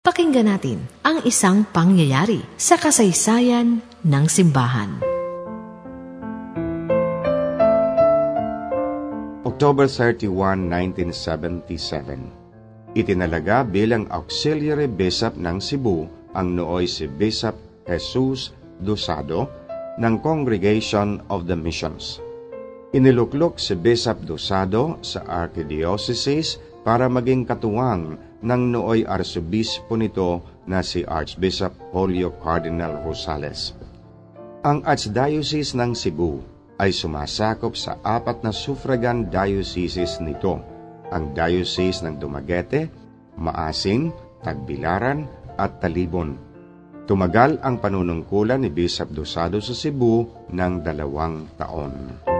Pakinggan natin ang isang pangyayari sa kasaysayan ng simbahan. October 31, 1977 Itinalaga bilang auxiliary bishop ng Cebu ang nooy si Bishop Jesus Dosado ng Congregation of the Missions. Iniluklok si Bishop Dosado sa Archdiocese para maging katuwang ng nooy arsobispo nito na si Archbishop Julio Cardinal Rosales. Ang Archdiocese ng Cebu ay sumasakop sa apat na suffragan dioceses nito, ang Diocese ng Dumaguete, Maasin, Tagbilaran at Talibon. Tumagal ang panunungkulan ni Bishop Dosado sa Cebu ng dalawang taon.